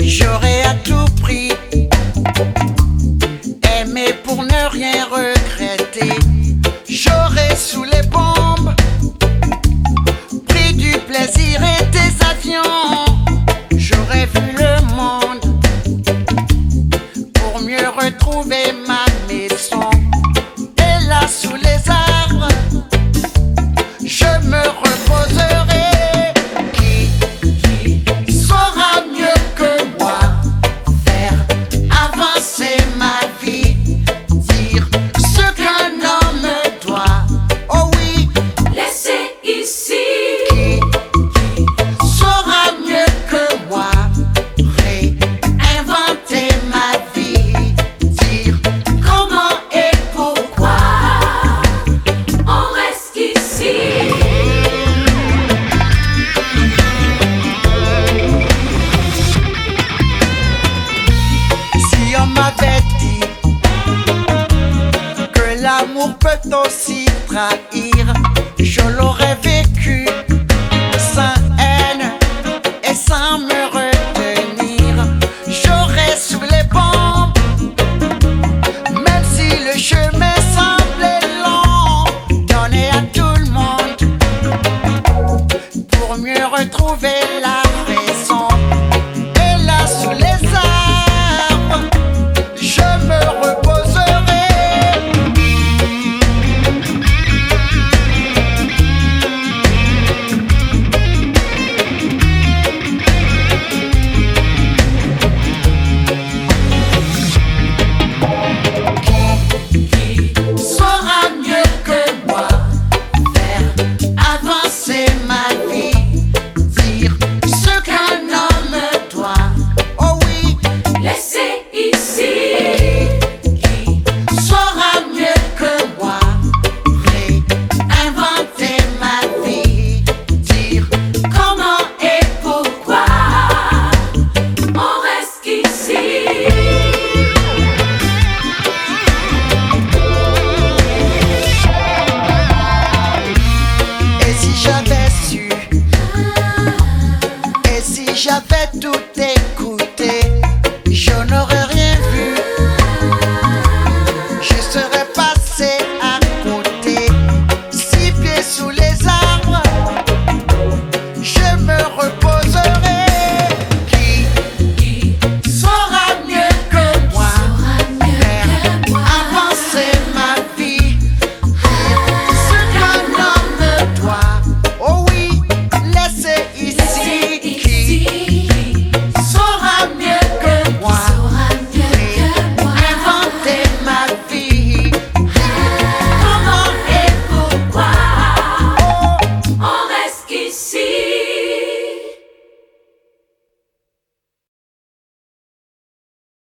j'aurais à tout prix aimé pour ne rien regretter. J'aurais sous les bombes pris du plaisir et des avions. J'aurais vu le monde pour mieux retrouver ma maison. Et là, sous les arbres, je me retrouve l'amour peut aussi trahir. Je l'aurais vécu sans haine et sans me retenir. J'aurais sous les bombes, même si le chemin semblait long. Donner à tout le monde pour mieux retrouver.